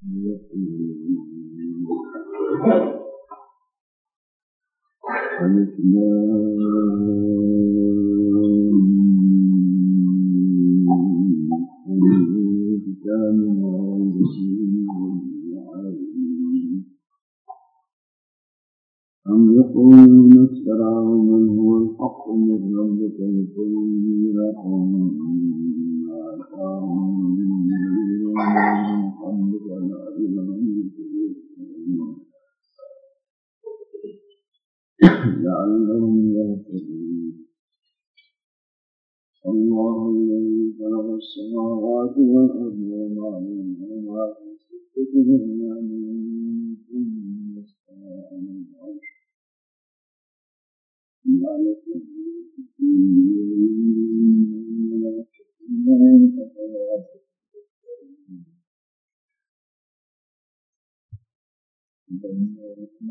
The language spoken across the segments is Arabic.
ألف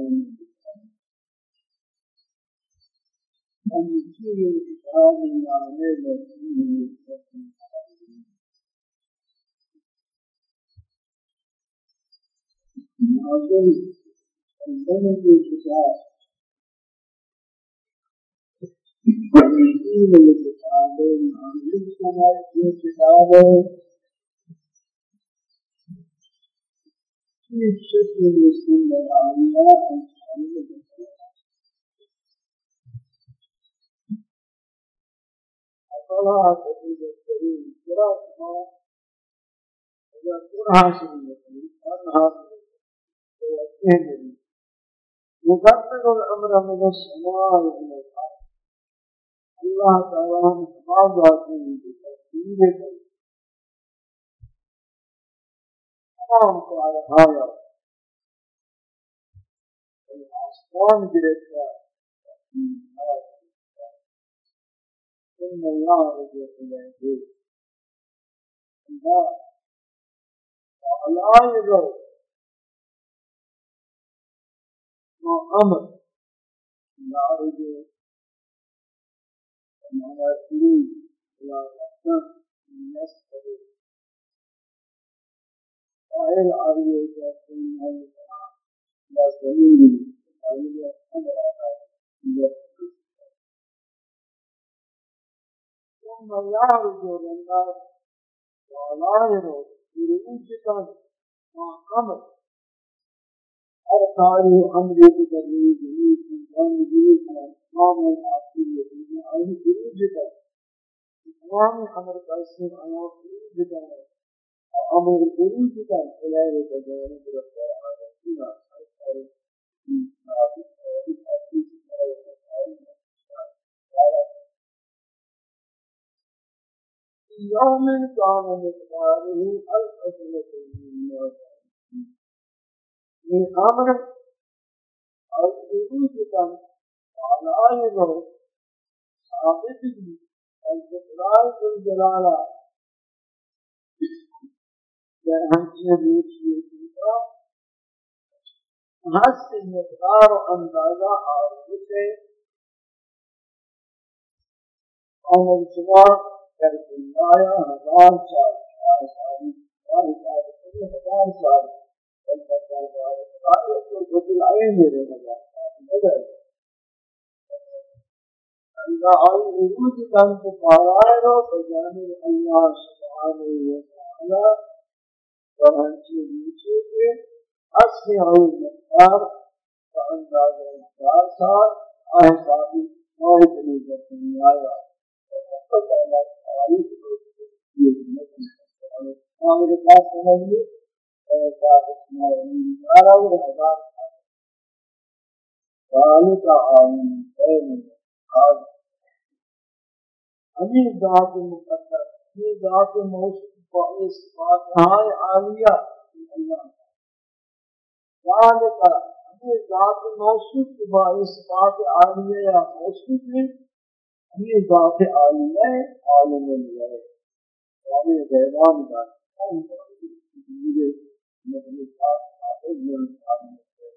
and and the two thousand dollar movement are the I think and then it is that when we see the Chicago, on this side, the Chicago, في شكل المسلم العليا قراءة تجويد الكريم قراءتها إذا قرأها سنية أنها ويأتيه يكمل الأمر من السماء إلى الأرض الله تعالى تواضع فيه بتكبيره آنها را آسمان گرفته ثم يعرض إليه الله لا يضر ما أمر يعرض ما يسلوه إلى الأحسن من يسأله قائل آئیے کہ تم نے بس زمین آئیے ثم يعرج للناس وعلائره برؤوسكم مع قمر ارتاري امري بتدريب جميل من جانب جميل من اسلام العاصي الذين عن خروجك اسلام امر قاسم انا خروجك أمر الخروج كان خلال تجارب رفتار عادتنا في يوم كان مقداره ألف سنة مما من أمر الخروج كان على أيضا صاحبه الجلال الجلالة در همچین روشی دیتا هست مقدار و اندازه آرزش آمد شما در دنیا هزار سال هزار سال هزار سال هزار سال اللہ آئی عروج تن کو پایا ہے اور بجانب اللہ سبحانہ و تعالی فرهنگی نیچه که اصلی آن مقدار و انداز مقدار سال احسابی نوعی بنیده دنیا یا فقط آنات آنی که یہ مجموعی ہے اور یہ خاص ہے اور خاص ہے اور اور خاص ہے قال کا عالم ہے آج ابھی ذات مقدس یہ ذات موصوف وإسقاطها عالية من الله ذلك ہمیں ذات موصوف با اسقاط عالیہ یا موصوف ہے ہمیں ذات عالیہ عالم ہے یعنی غیبان کا قوم کا یہ مخلوقات کا اجمل عالم ہے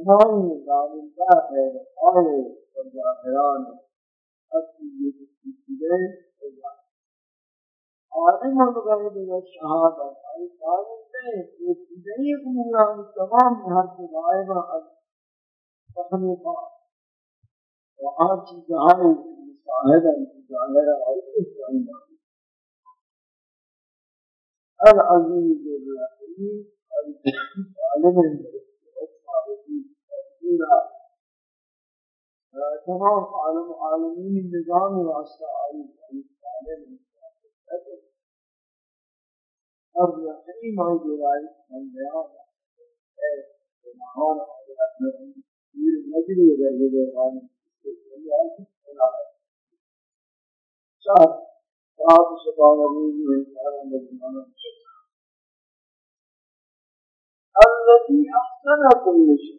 تمام ذات کا ہے اور فرزاخران اصلی یہ چیزیں عالم الغیب و شهادت ای عالم نے دیکھ ملا تمام ہر غائب از تخلیقات و آن چیز آئی مساعدہ ظاہرہ آئی اس جانبہ العزیز الرحیم العالم الرحیم الرحیم تمام عالم عالمین النظام واسطه آئی اب یقینی موجود آئی من بیان ہے نہان آیات میں پیر نجری اگر یہ دوران چار آپ سبحان الذي انعم بالمنان الذي احسن كل شيء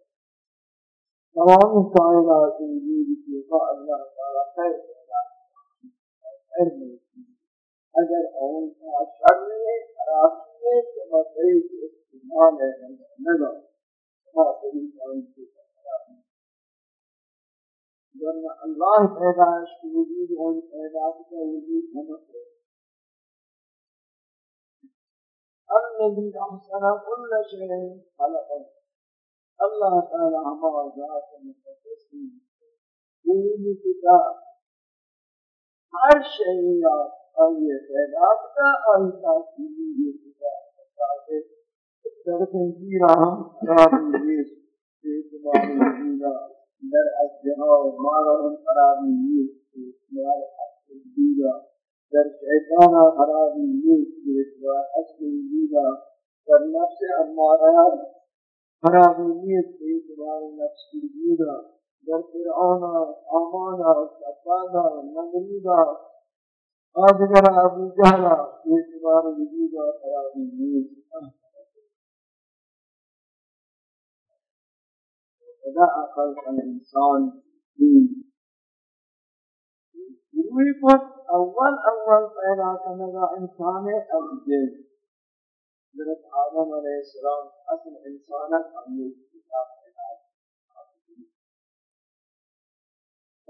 تمام انسان را زندگی بسیقا اللہ تعالی خیر علم اگر اون کا شر ہے خرابی ہے تو مسئلے کی استعمال ہے نظر حاصل کام کی ورنہ اللہ پیدائش کی وجود اور پیدائش کا وجود ہمت ہے الذي أحسن كل شيء خلقه اللہ تعالی ہمارا ذات مقدس ہے کوئی خدا ہر شے یا آئیے پیدا کا آئیتا کی یہ خدا ہے در تنزیر ہم قرار دیئے کہ تمام مدینہ در اجہا و مارا ہم قرار دیئے کہ اتوار اصل دیگا در شیطانا قرار دیئے کہ اتوار اصل دیگا در نفس امارہ فراغونیت ایک بار نفس کی جودا در فرعون امانا سفانا نمرودا آدگر ابو جہلا ایک بار وجودا فراغونیت فدا اقل الانسان روی پت اول اول پیدا کرنے کا انسان ہے اب حضرت آدم علیہ السلام اصل انسانت ہم کتاب پیدا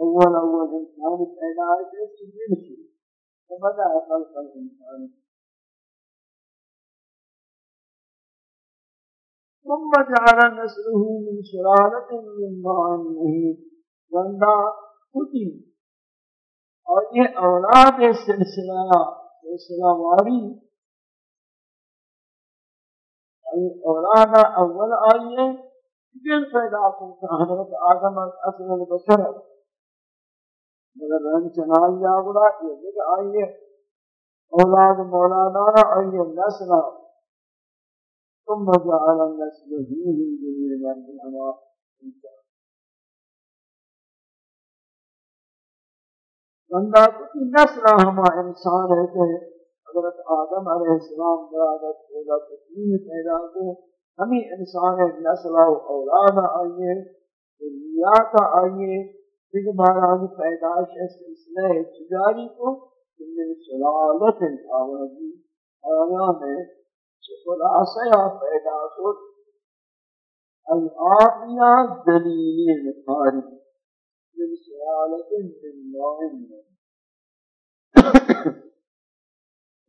اول اول انسان پیدا ہے تو چیزیں نہیں سمجھا اصل کل انسان ثم جعل نسله من شرارة من ماء مهين وندا کتی اور یہ اولاد سلسلہ سلسلہ واری اولاد اولاد اول آئیے آئیے آئیے پیدا کرتا حضرت آدم از اصل البشر ہے مگر رن چنال یہ مولادانا نسلہ ثم جعل النسل ہی ہی جمیر بندہ بچر نسلہ ہما انسان ہے کہ حضرت آدم علیہ السلام برادت اولا تکلیم پیدا کو ہمیں انسان نسل و اولاد آئیے دنیات آئیے پھر مہاراج پیداش سلسلہ تجاری کو جنہیں سلالت آوازی آیا میں خلاصہ پیدا کو الآبیا دلیلی مطاری جنہیں سلالت من Thank you.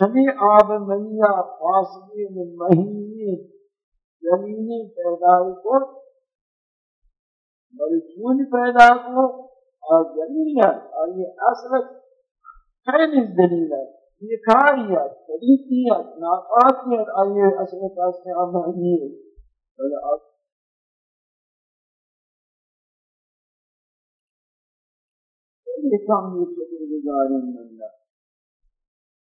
کمی آب منیا پاسگی مہینی زمینی پیدا کو مرجون پیدا کو اور زمین ہے اور یہ اصل خیلی دلیل ہے یہ کاری ہے طریقی ہے ناقاتی ہے اور یہ اصل پاس میں آمانی ہے بلے آپ یہ کام یہ چکر گزارن اللہ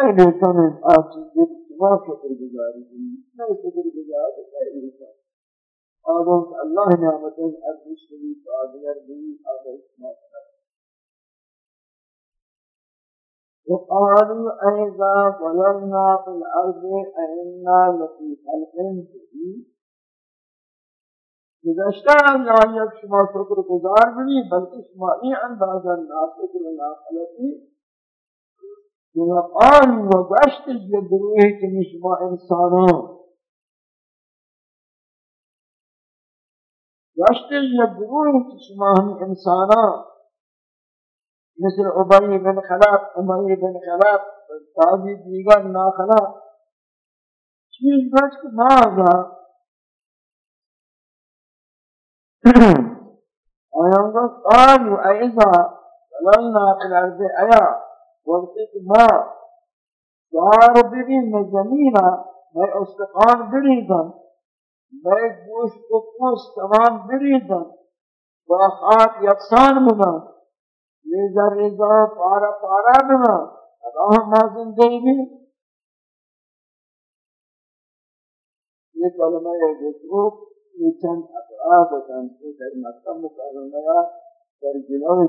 أين كانت آسجد ما شكر گزاری نه شکر گزاری نه انسان آدم الله نعمت ارزش کنی أعظم بی آدم نعمت وقالوا أيضا ظلمنا في الأرض أئنا لفي خلق جديد گذشتہ اندازہ شما شکر گزار بھی بلکہ شما این اندازہ ناشکر و ناخلقی آن و گشت یه گروهی که شما انسانان گشت یه گروهی که شما هم انسانان مثل عبای بن خلاب عبای بن خلاب تازی دیگر ناخلاب چیز بچ که مازا آیان گفت آن و ایزا ولنا ناقل عرض ایا والاطماع چار ببین میں زمین استقان بريدا میں گوشت و پوست تمام بریدم با خاک یکسان بنا ریزا ریزا پارا پارا بنا اللہ ما زندگی بھی یہ کلمہ گفتگو یہ چند اطراف تنسی در مکہ مکرمہ در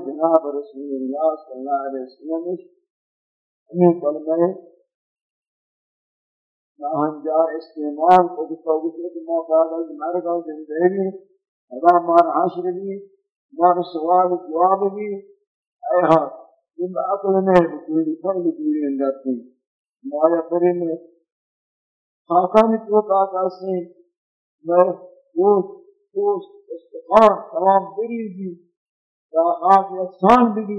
جناب رسول اللہ صلی اللہ علیہ وسلم ہمیں طلبہ ناہنجار استعمال کو بھی تو گزرے بعد از مرگ اور زندگی ادا مار حشر بھی مار سوال جواب بھی اے ہاں ان عقل نے بکلی فرد دیری اندر تھی مایا پرے خاکانی تو تاکہ سے میں اوز اوز استقام تمام بری بھی تا آگ اقسان بھی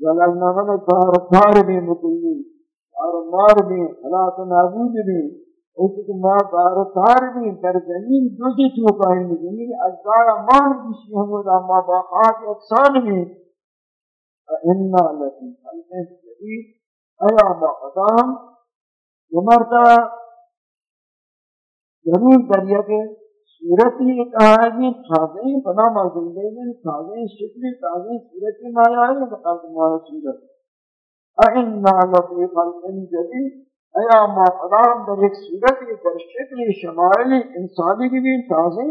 جلالنامہ میں تار تار بھی مکلی اور مار بھی حالات نابود بھی اس کو ماں تار تار بھی در زمین دوجی چوکا ہے زمین ازدار مان کسی ہم اور اما باقات اقسام بھی انا لفی خلق جدید ایا ما قدام ومرتبہ ضرور دریا کے صورت ہی ایک آج میں تازے پنا موجود ہے تازے شکل تازے صورت کی مایا ہے تو قلب مایا أي اِنَّا لَفِي خَلْقٍ جَدِيدٍ ایا ما قدام در ایک صورت در شکل شمائل انسانی کی بھی تازے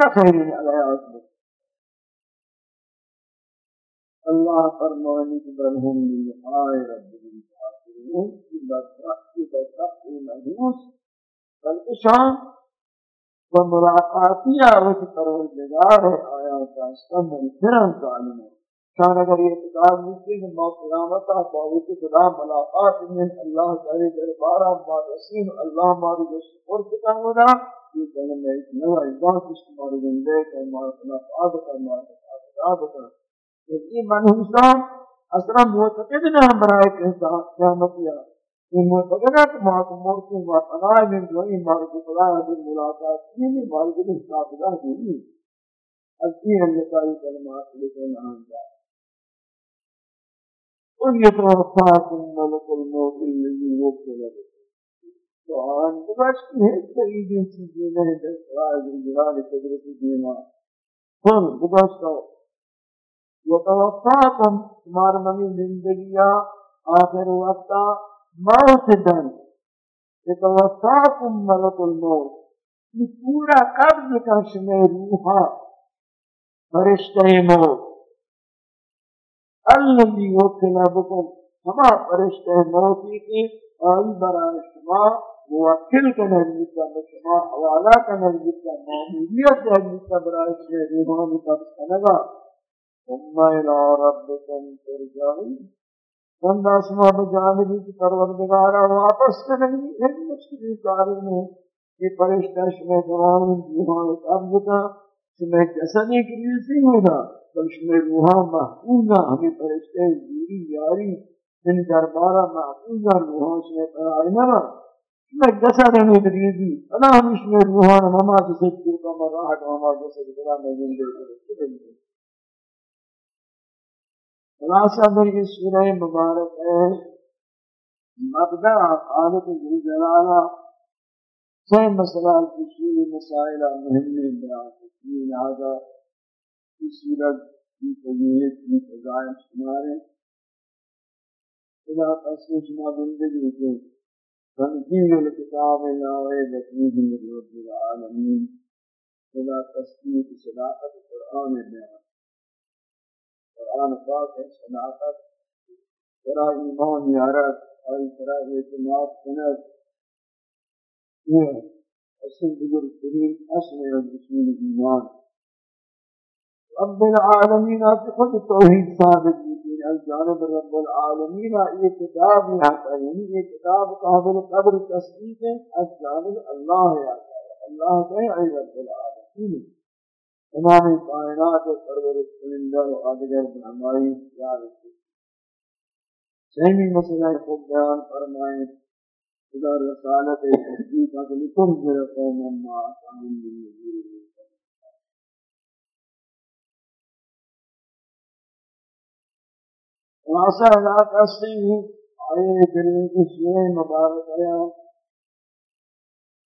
نہ کہیں علیہ آسمان اللہ فرمانے کی برہم لِلْحَائِ رَبِّ الْحَاقِرُونَ کی بدبخت کی بدبخت محوس بلکہ شان وہ ملاقاتی عرب پروردگار اور آیا ہوتا اس کا ملکرم تعلیم ہے شان اگر یہ کتاب ملتی ہے مو قرامتا باوت خدا ملاقات میں اللہ جاری دربارہ ما رسیم اللہ ما رو جس پر کتاب ہو رہا یہ کہنے میں ایک نوہ ایزان کس تمہارے گندے کہ مارا کنا فاظ کر مارا کنا فاظ کر مارا کنا فاظ کر یہ منحوسہ اسرا موتتے دنہ برائے کہتا قیامت یا فإنك معكم مرسل وأنا من دون مرض صلاة الملاقات دين مرض الإسلام الله ديني الدين النسائي كلمات لكن عن ذلك قل يتوفاكم ملك الموت الذي وكل به سبحان بمشك هستعيد سجينه الإسرائيل الجلال قدرة دينا قل بمشك وتوفاكم مارمني زندگیاں آخر وقتا موتدن يتوفاكم ملك الموت یہ پورا قبض کا شمع روحا فرشتہ موت الذي وكل بكم سما فرشتہ موت کی آئی شما موکل کا نزدیکہ شما حوالہ کا معمولیت کا شما ثم الى ربكم ترجعون بند آسمان جانبی کی پروردگارہ واپس کریں گی ان مشکلی کاری میں یہ پرشتش میں قرآن کی حالت عرض کا سمیں جیسا نہیں کریل سی ہی ہونا بلش میں روحا محفوظا ہمیں پرشتے زیری یاری ان دربارہ محفوظا روحا سے قرار نما میں جیسا نہیں کریل دی انا ہمیش میں روحا نما سے سکتے کم راہ کم آمار جیسا کرا میں جنگل کرتے ہیں خلاصہ پھر یہ سورہ مبارک ہے مبدع خالق جل جلالہ سہ مسئلہ کشیر مسائلہ مہمی بیان کشیر لہذا اس سورت کی فضیلت کی فضائم شمارے خدا قصر شما زندگی کے تنقیل الکتاب ناوے بطنید رب العالمین خدا قصر کی صداقت قرآن بیان قرآن پاک ہے شناخت ترا ایمان یارت اور ترا اعتماد سنت یہ اصل کریم اصل رسول ایمان رب العالمین آتی خود توحید ثابت از جانب رب العالمین یہ کتاب یہاں یعنی یہ کتاب قابل قبر تصدیق ہے از جانب اللہ آتا ہے اللہ کہیں سے رب العالمین تمام کائنات و پرورش کنندہ و آدگر برمائی خیال کی سہمی مسئلہ خوب بیان فرمائیں خدا رسالت تحقیقہ کے لئے تم پھر قوم اما آسان دن نبیر ناسا علاقہ سے ہی آئے کریم کی سورہ مبارک آیا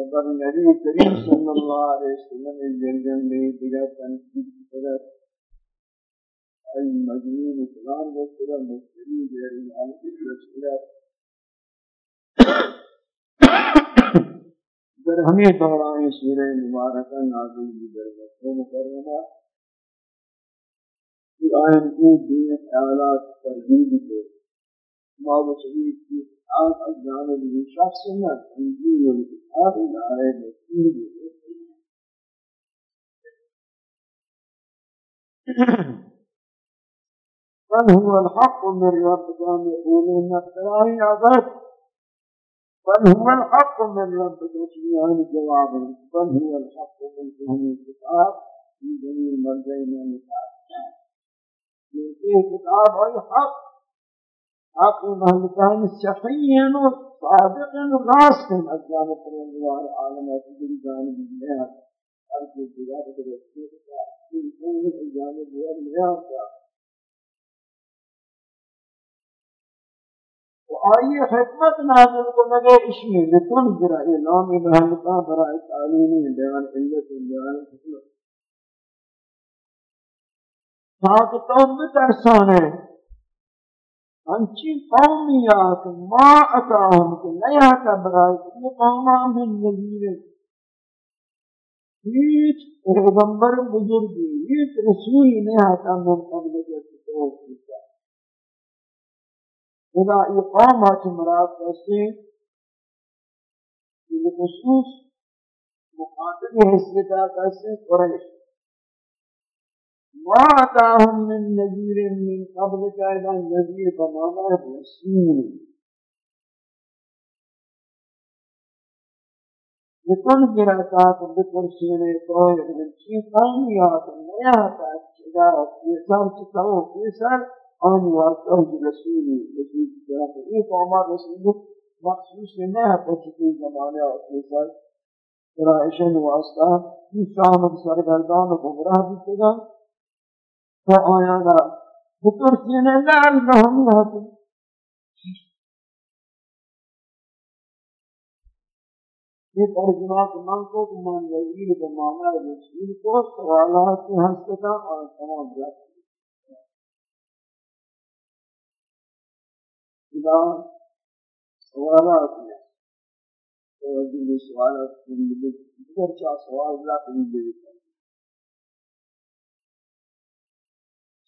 Onlar Nebi-i Kerim sallallahu aleyhi ve sellem ellerinden meyildilerden gittiler. Ay mecnun-i filan dostlara muhteri diye ilan ettiler. در ہمیں دوران سورہ مبارکہ نازل کی ضرورت ہے مکرمہ کہ آئین کو دین اعلیٰ ترغیب دے ما الآب أجعل من شخص ما تنزيل الآب دائه مسير من هو الحق من ربك أن يقولوا إن اختراعي يعبد بل هو الحق من ربك شيئان جوابا بل هو الحق من فهم الكتاب من جميع بين الكتاب فيه كتاب أي حق आपने मालिकान शफीन सादिकन रास्तिन अज्ञान परवार आलम अतुल जान मिलने अब जो दिया तो देखते हैं कि पूर्ण जान दिया नया क्या آئیے حکمت نازل کو لگے اسمی لکن جرا اعلام محلقہ برائے تعلیمی بیان علت بیان حکمت تاکہ تم بترسانے انچی قومی آتے ما اتا ہم کے لئے آتا برائی کے لئے قومہ میں نظیر ہیچ اغنبر بزرگی ہیچ رسول نے آتا من قبل کے لئے قومہ کے یہ قومہ کے مراد پیسے یہ خصوص مقاتل حسنہ کا قیسے قریش وآتاهم من نذير من قبلك أيضا نذير بمعنى رسول بكل جرأتات بكل شيء يقول من شيء قيميات ميات أشجار يسار تسوق يسار أن يرسل رسول رسول جرأت إيه فما رسول مخصوص ما تشكي زمانه يسار رائشن واسطة في شام سرگردان و گمراه بیتگان ve ayağına mutluluklarına Allah'ım yaratın. ये तर्जुमा गुमान को गुमान रही है माना है इनको सवाला की हंसता और समझ जाती खुदा सवाला किया तो जिन्हें सवाल जिंदगी चार सवाल लाख जिंदगी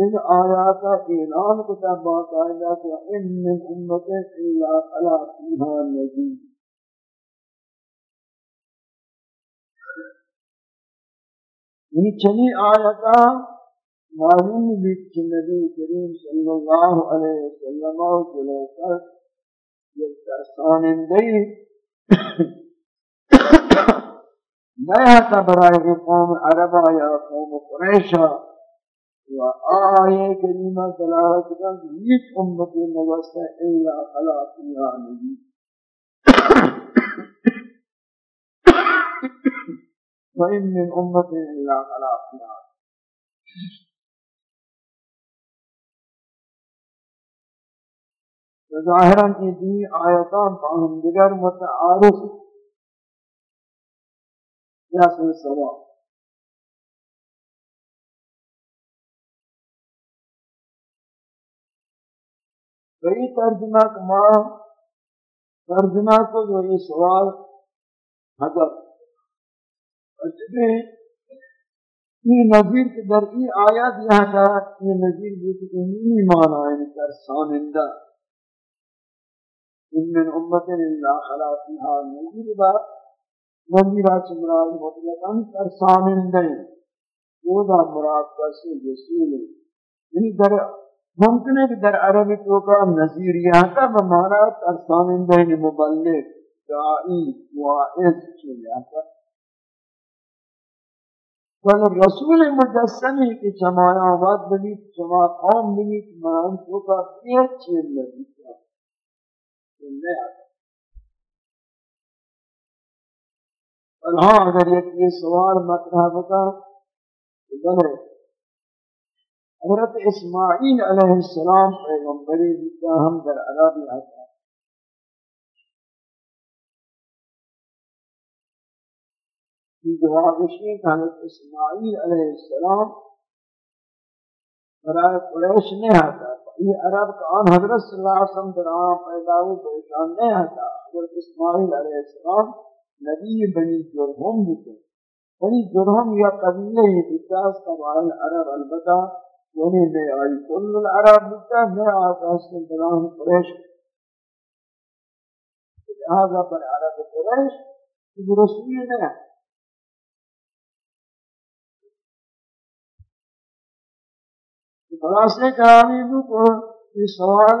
ان آيات إعلان كتاب باقاعدة وإن من أمة إلا خلا فيها نذير یہ چنی آیتا معلوم بھی کہ نبی کریم صلی اللہ علیہ وسلم کو لے کر یہ ترسانندگی نیا تبرائے قوم عربا یا قوم قریشہ و آیه کریمه تلاوت کن هیچ الا خلا يعني. فیها وإن من الا خلا فیها يعني. ظاهرا این دی آیتان با هم دیگر متعارف یا سوا کئی ترجمہ کما ترجمہ کو جو یہ سوال حضرت اجنے یہ نظیر کے در یہ آیا دیا تھا یہ نظیر بھی تو انہیں نہیں مانا ہے ان یعنی کا سانندہ ان من امت اللہ خلافی ہا نظیر بات نظیرہ چمرال مطلقا ان کا سانندہ ہے وہ دا مراد کا سے جسول ہے یعنی در ممکن ہے کہ در عربی تو کا نظیر یہاں کا بمانا ترسان بین مبلغ دائی وائز چلیا کا ولی رسول مجسمی کی چمایا آباد بنی چما قوم بنی چمان تو کا پیر چیر لگی کا چلنے آتا اور ہاں اگر یہ سوال مطرح بتا تو بلے حضرت اسماعیل علیہ السلام جدا ہم در عربی کی کہ حضرت اسماعیل علیہ السلام برای قریش یہ عرب کا آن آن حضرت حضرت صلی اللہ علیہ علیہ وسلم در پیدا ہو اسماعیل السلام نبی بنی بنی جرہم جرہم بکن یا قبیلہ یہ کا عرب البتہ یعنی دے آئی کل العرب بتا ہے آپ اصل بلان قریش لہذا پر عرب قریش یہ رسمی نہیں ہے خلاصے کرامی بھی کو یہ سوال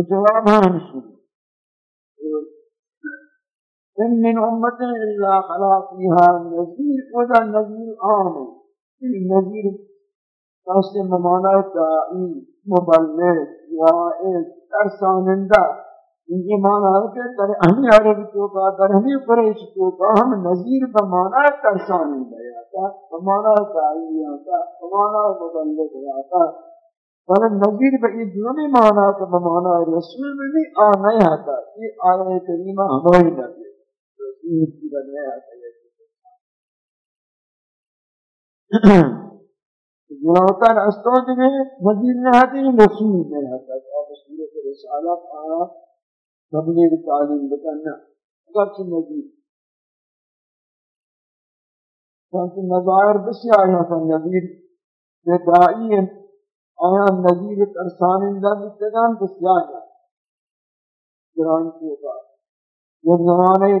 جواب ہم سن تم من امت اللہ خلا فیہا نظیر ودا نظیر عام نظیر تاست ممانا دائی مبلغ وائد ترسانندہ ان کی مانا ہے کہ در اہمی عرب تو کا در اہمی پریش تو کا ہم نظیر بمانا ترسانندہ یا تا بمانا دائی یا تا بمانا مبلغ یا تا بل نذیر بہ یہ دونوں ہی معنی تو بمانا رسول میں بھی آ نہیں آتا یہ آئے کریمہ ہمیں ہی نہ دے جنا ہوتا ہے استو جو ہے مزید نہ آتی ہے رسول میں آتا ہے اور رسول کے رسالہ آ سبنے کی تعلیم بتانا اگر سے مزید کیونکہ مظاہر بسی آئی ہیں سن نظیر یہ دائی ہیں جائے کی جب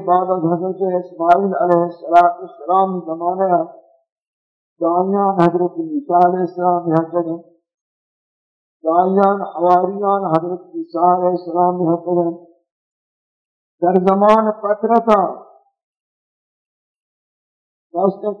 بعد از حضرت اسماعیل علیہ السلام زمانہ حقرم حضرت عیسیٰ عیسیٰ علیہ علیہ السلام السلام حضرت حضرت حضرت حواریان در زمان پترتا دستک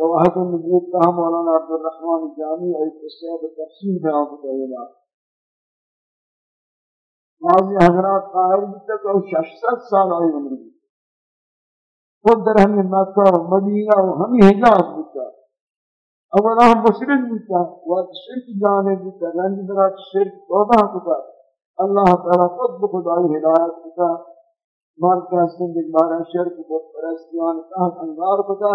توحد النبوت کا مولانا عبد الرحمن جامی اور اس سے تفصیل میں آپ کو ماضی حضرات قائل عرب تک اور شش سال آئی عمر میں خود در ہمیں مکہ اور مدینہ اور ہمی حجاب بتا اولا ہم مسلم بتا وقت شرک جانے بتا رنج برات شرک توبہ بتا اللہ تعالیٰ خود بخود آئی ہدایت بتا مرکہ سندگ بارا شرک بود پرستیان کہاں انگار بتا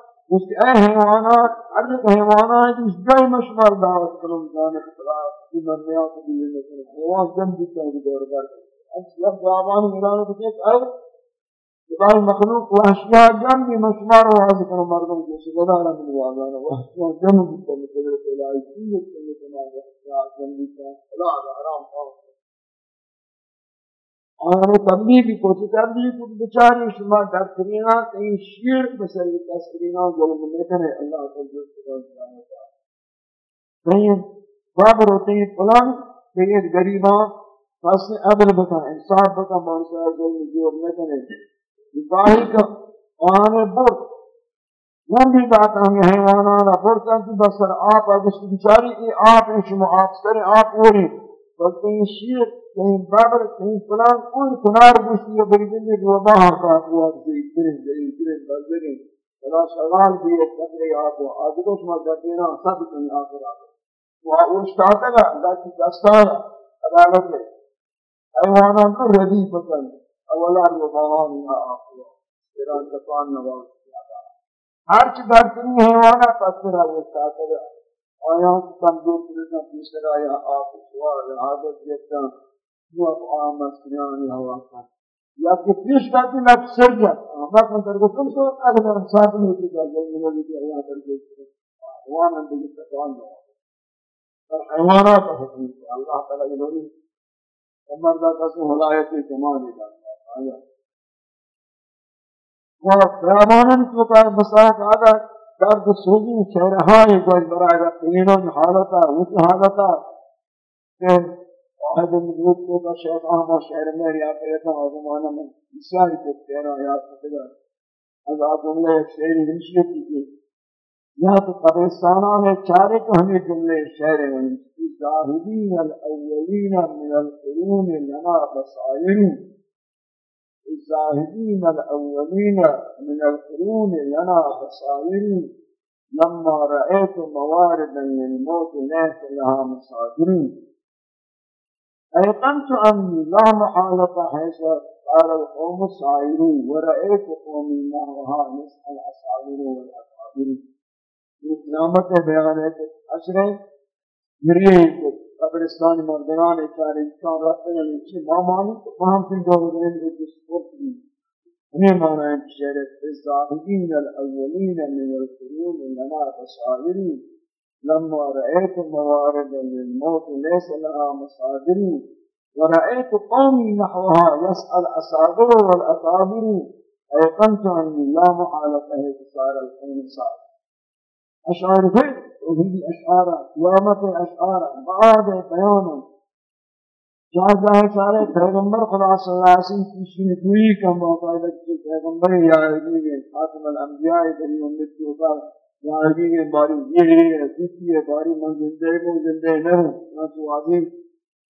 مش اي حيوانات عدة حيوانات مش جاي مش مرضى وكلهم كانوا اختلاف في مرميات مثلا حيوان جنبي كان بدور برد امس يبدو اعضاني ميلانو بكيت ارض يبقى المخلوق واشياء جنبي مش مرة وهذا كانوا مرضى جيش ولا انا من الوعدان واشياء جنبي كان مخلوق الى ايتية كان مخلوق الى جنبي كان لا هذا حرام خالص آنو تنبی بھی کوچی تنبی کن بچاری شما در کرینا کہیں شیر بسری دست کرینا جو من نکنے اللہ تعالی جو سکتا ہے جانے کا کہیں باب روتے ہیں فلان کہیں گریبان پاس نے عدل بتا انصاف بتا مانسا ہے جو من جو نکنے باہی کا آن برد من بھی بات آنے حیوان آنا برد کا کہ بسر آپ اگر بچاری ای آپ شما آپ سر آپ اوری بلکہ یہ شیر این بابر این فلان اون کنار گوشی یا بریدن یک و باهم را بواد بید برین برین برین برین برین فلا شغال بید قدر آبو آدو دوش ما سب کنی آخر آبو و اوش تاتا گا لیکن دستان عدالت ہے ایوانا تو ردی پتن اولا رو باهم یا آخر ایران دفان نواز کیا دارا ہر چی دردینی حیوانا پتر ہے اوش تاتا گا آیا کم دو پرنا پیسر آیا آخر سوال آدو دیتا قرآن مسکنان یا ہوا کرتا یا کہ پیش کرتی میں پسر جاتا ہم نے اپنے درگو تم سے اگر میں ساتھ نہیں کی جائے جائے جائے جائے جائے جائے جائے جائے جائے جائے جائے جائے جائے حیوانات حکمت ہے اللہ تعالیٰ انہوں نے عمر دا قسم حلایت کی کمانی دا آیا اور خیابانن کی بتایا مساحت آگا درد سوگی چہرہاں ایک جو برائے گا تینوں حالتا ہوتی حالتا کہ آمد مجود کو کا شیخ آما شہر میں ریاض ایتا آزمانہ میں بسیاری من تیرا ریاض فتگا از آپ جملہ ایک شہری ہمشیت کی تھی یہاں تو قبرستانہ میں چارے کو ہمیں جملے شہر ہیں الزاہدین الاولین من القرون لنا بصائرون الزاہدین الاولین من القرون لنا بصائرون لما رأيت مواردا للموت ناس لها مصادرون أيقنت أني لا محالة حيث قال القوم السائر ورأيت قومي نحوها يسأل الأصابر والأقابر قیامت بیان ہے کہ قبرستان مردگان اچارے انسان رفتن نفسي ما تو فهم في جو رہن ہے جس وقت بھی الزاهدين الأولين من القرون لنا تسائرین لما رأيت الموارد للموت ليس لها مصادر ورأيت قومي نحوها يسأل أصابر والأكابر أيقنت أني لا محالة انتصار الحين صار أشعار فيه وهي أشعار قيامة أشعار بعد بيانا جاء سارے پیغمبر خدا صلی اللہ علیہ وسلم کی شنکوئی کا موقع لگتے پیغمبر یا علیہ خاتم الأنبياء بری امت راجی میں باری یہ ہے سیسی ہے باری من زندہ ہے زندہ نہ ہوں نہ تو آدمی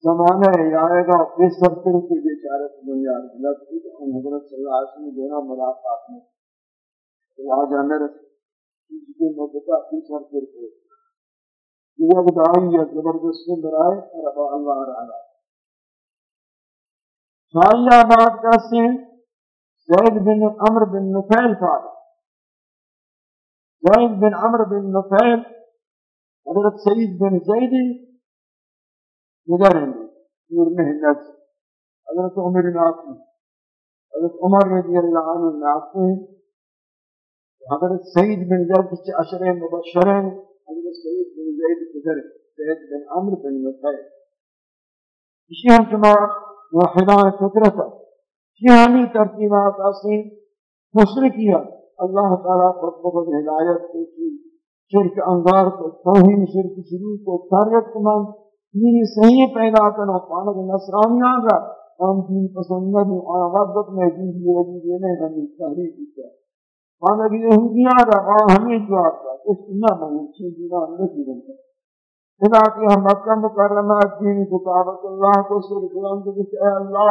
زمانہ ہے یہ آئے گا اپنے سب کے لئے یہ چارہ سے حضرت صلی اللہ علیہ وسلم دینا مراد آپ تو آج آنے رکھے کے مدتہ اپنے سب کے لئے یہ اگدائی یا زبردست برائے اور اللہ رہا ہے شاہی کا سین زید بن عمر بن نفیل فارغ وائل بن عمرو بن نفيل حضرة سيد بن زيدي يدرن يرميه الناس حضرة عمر بن عفان حضرة عمر رضي الله عنه بن عفان حضرة سيد بن زيد عشرين مبشرين حضرة سيد بن زيد يدرن زيد بن عمرو بن نفال شيهم جماعة موحدان فترة شيهم ترتيبات أصيل مشركيات اللہ تعالیٰ پر بہت ہدایت کو کی شرک انگار کو توہین شرک شروع کو خیریت کو من دین صحیح پیدا کرنا پانک نصرانیان کا ہم دین پسندہ بھی آن غربت میں دین بھی رجی دینے ہمیں تحریف کیا پانک یہودیان کا اور ہمیں جو آتا اس انہ میں چیز دینا نکی رہا ہے خدا کی ہم مکہ مکرمہ دین کتابت اللہ کو سرکلان کے اے اللہ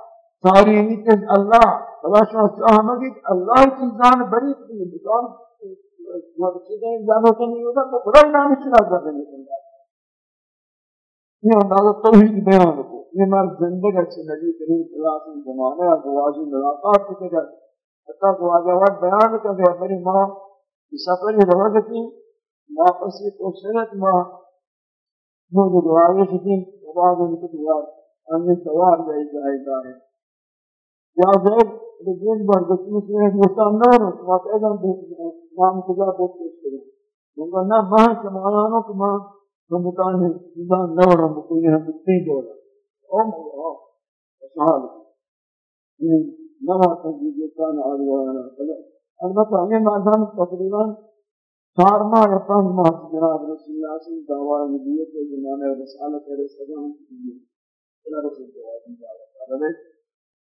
ساری نیتز اللہ بلا شاہ چاہ مگید اللہ کی زان بری تھی بکار چیزیں زیادہ تو نہیں ہوتا تو بڑا نام چلا جاتا نہیں یہ اندازہ توحید بیان کو یہ مار زندگی اچھی نبی کریم صلی اللہ علیہ زمانے اور گواجی ملاقات کی جگہ حتی گواجہ وقت بیان کر دیا بری ماں یہ سفر روز کی واپسی کو سنت ماں نو جو گواجہ شدین وبعد ان کو دیوار ان سوار جائے جائے جواب بزرگ برداشت میشه نشان نارو وقت ادم نام خدا بود کرد منگا نه بحث مانانو که ما رمضان انسان نورم کوئی ہم نہیں بولا او مولا سبحان یہ نما تجید کان اعلی البتہ یہ مادام تقریبا چار ماہ یا پانچ ماہ جناب رسول اللہ صلی اللہ علیہ وسلم نبوت کے زمانے رسالت علیہ السلام کی ہے اللہ رسول اللہ صلی اللہ علیہ وسلم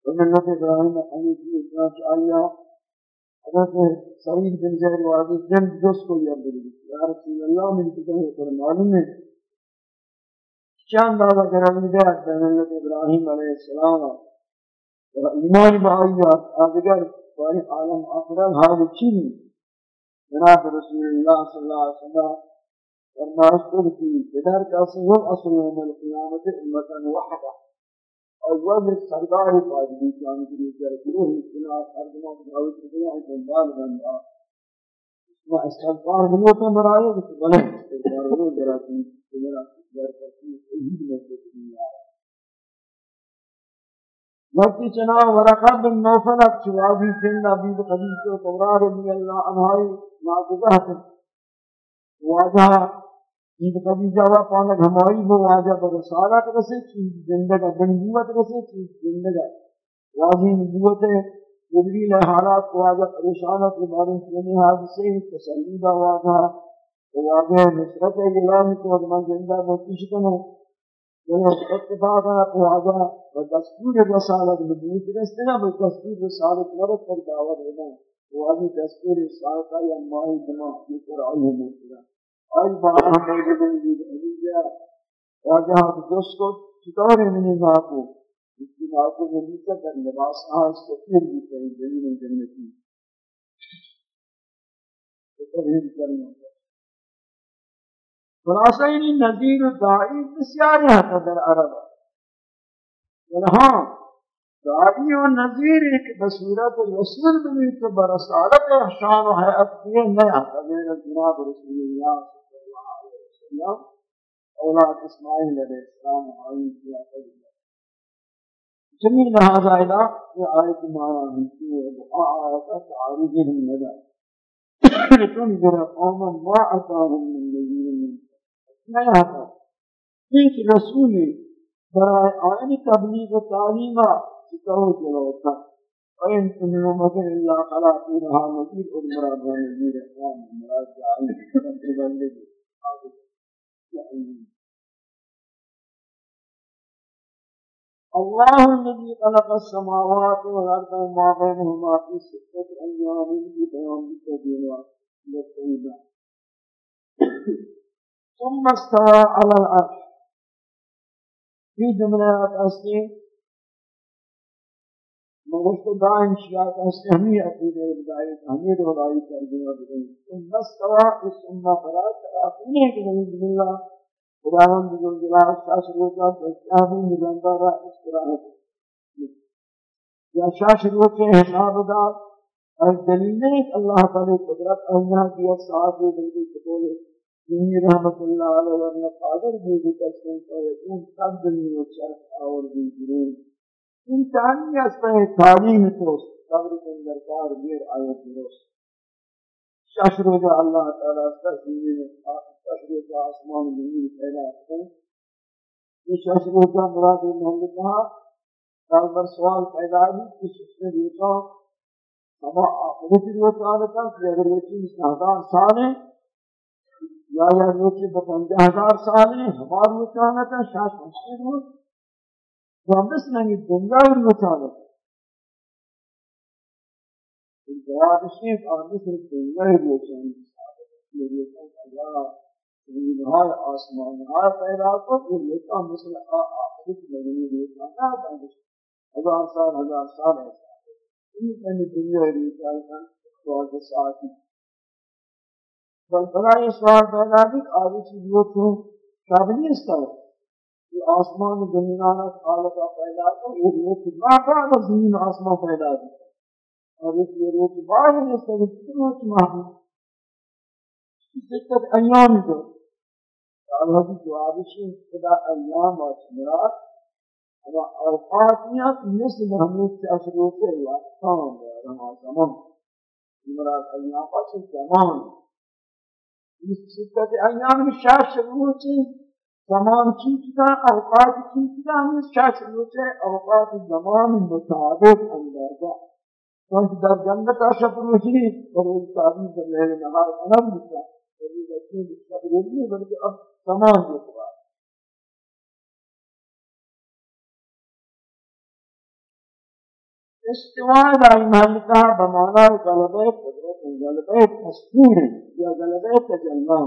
ومن نبي إبراهيم الحميد حنيف إبراهيم شعرية حضرت سعيد بن زهر وعبد الجنب جس کو یاد رسول الله من تجھے پر معلوم شان چند بابا کرام دے ملت إبراهيم عليه السلام وإيمان ایمان بہائیات آدگر وانی عالم آخران هذا چین جناب رسول الله صلى الله عليه وسلم فرمائش کرتی بدار کاسی ہم اصل یوم القیامت امتا وحدہ اول سردار فاضلی جان کی نظر کو ہی سنا ارغما دعوت کو ہے کہ بال بندا وہ استغفار بنو تو مرائے کہ بنا استغفار بنو ذرا سن ذرا ذرا کی یہ میں سے نہیں آ مرتی چنا ورقہ بن نوفل اب چوابی سن نبی قدیس و تورار رضی اللہ عنہ ناظرہ سن واضح این کدی جواب پانه گمایی بود آجا بود سارا ترسی چی زندگا بنجیوا ترسی چی زندگا راضی نبوت ہے جبری نے حالات کو آجا پریشان ہے تمہاری سنی حادثے ہی تسلیم ہوا تھا تو آگے نصرت ہے اعلان کو اور میں زندہ بہت کچھ کروں میں یعنی اس وقت کے بعد آنا تو آجا میں دستور رسالت نبوت رستے نہ میں دستور رسالت مرد کر دعوت ہونا وہ آجی دستور رسالت آیا مائی دماغ کی طرح آئی ہوں آج آج راجہ کو لباس تو پھر بھی کہیں زمین زمین کی براسائی نظیر عرب اور ہاں داری اور نظیر ایک بصورت رسول تو برسالت احشان و حیعت دیئے تصویر ہے اب یہاں السلام اولاد اسماعيل عليه السلام آئی کیا کرے جمیل لہذا الہ یہ آیت مانا ہمتی ہے دعا آیتا تعارج ہم ندا لکن جرا قوما ما اتاهم من نبیر من ما هذا ایک رسول برای آئین تبلیغ و تعلیم کتاو جلو تھا وَإِنْ تُمِنُوا مَكَنْ إِلَّا خَلَا فِيهَا نَذِيرٌ وَمُرَادٌ نَذِيرٌ وَمُرَادٌ جَعَلْنَا مِنْ قَبْلِهِ الله الذي خلق السماوات والأرض وما بينهما في ستة أيام بدون تدين للطيبة ثم استوى على الارض في جملة أصلين مغوش تو دائم شیعات اسے ہمی اپنے ادائیت ہمی دولائی کر دینا بگئی ان نس کوا اس امہ فرائی کر اپنے ادائیت بگئی اللہ خدا ہم بگل جلال شاہ شروعہ کا بچہ بھی اس قرآن کو یا شاہ شروعہ کے حساب دا اور دلیل ایک اللہ تعالی قدرت اہنیا کی اصحاب دے دلیل کتولے جنہی رحمت اللہ علیہ ورنہ قادر بھی دکھتے ہیں کہ ان سب دلیل و چرک آور بھی جنہی انسانی هستن تعلیم توست قبر اندر کار بیر آیت درست شش روز اللہ تعالی است زمین شش روز آسمان زمین پیدا کرتے یہ شش روز مراد محمد کہا کل بر سوال پیدا ہے کہ شش روزہ سما آخرت روز آتا کہ اگر یہ چیز ہزار سال ہے یا یا یہ چیز پنجہ ہزار سال ہے ہمارے روز آتا شش روز ومثلا الدنيا والمتانة الجواب الشيخ أو مثل الدنيا والمتانة الله زمینهای آسمانها پیدا کرد و یکا مثل آخرت زمینی دیگر نبودش هزار سال هزار سال هست این یعنی دنیای دیگر کن دوازده ساعتی بل فلا یہ سوال پیدا بھی آگے چیزوں آسمان زمینان خالق پیدا کر ایک روز باقا و زمین آسمان پیدا کر اور اس لیے روز باہر ہے اس طرح کی روز ماہی شکت ایام دو اللہ کی جوابشی خدا ایام و شمرات اما اوقاتیات مثل ہم نے چاش روز سے اللہ تمام رہا تمام شمرات ایام پاس زمان اس شکت ایام شاش روز چیز زمان چیزها اوقات چیزها هنوز کسی روچه اوقات زمان مطابق اندازه چون در جنت آشب روشی و روز تابی در لحل نهار انم بسا و روز اکنی بسا بگردی بلکه اب زمان مطابق استواء در محلکہ بمانا غلبہ قدرت غلبہ تصویر یا غلبہ تجلال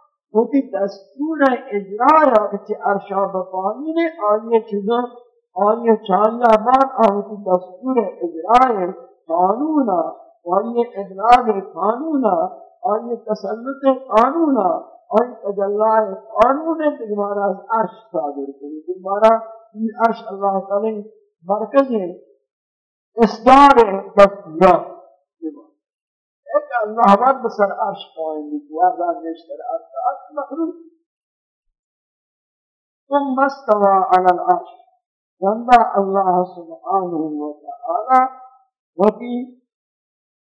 وہ دستور اجرا ہے ارشا بقانون ہے اور یہ چیزوں اور یہ چاند دستور اجرا ہے قانون ہے اجرا ہے قانون ہے تسلط قانون ہے اور تجلہ قانون ہے کہ ہمارا ارش تابر کرے کہ ہمارا یہ ارش اللہ تعالی مرکز ہے اس دار ہے إلا الله ورد بسر عرش قائم بود وردن نشتر عرش عرش مخلوق ثم استوى على العرش وندع الله سبحانه وتعالى وفي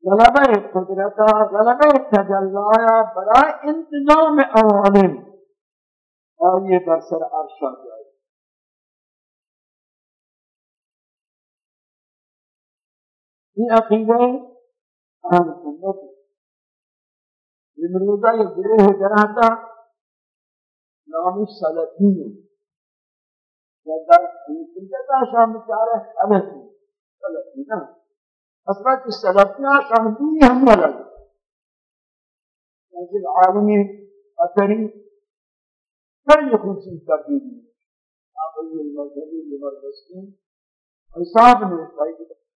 غلبه قدرتا غلبه تجلایا برای انتظام عوالم آئیے بر سر عرشا جائے یہ عقیدہ أهل السنة لمريضا يبريه جرهتا نام السلفية در سنتا شام چارہ الگ سلفی نا اصلا کہ سلفیاں شامدی ہم الگ لیکن عالمی اثری پر یہ خوشی تبدیلی ہے آپ یہ مذہبی لبردستی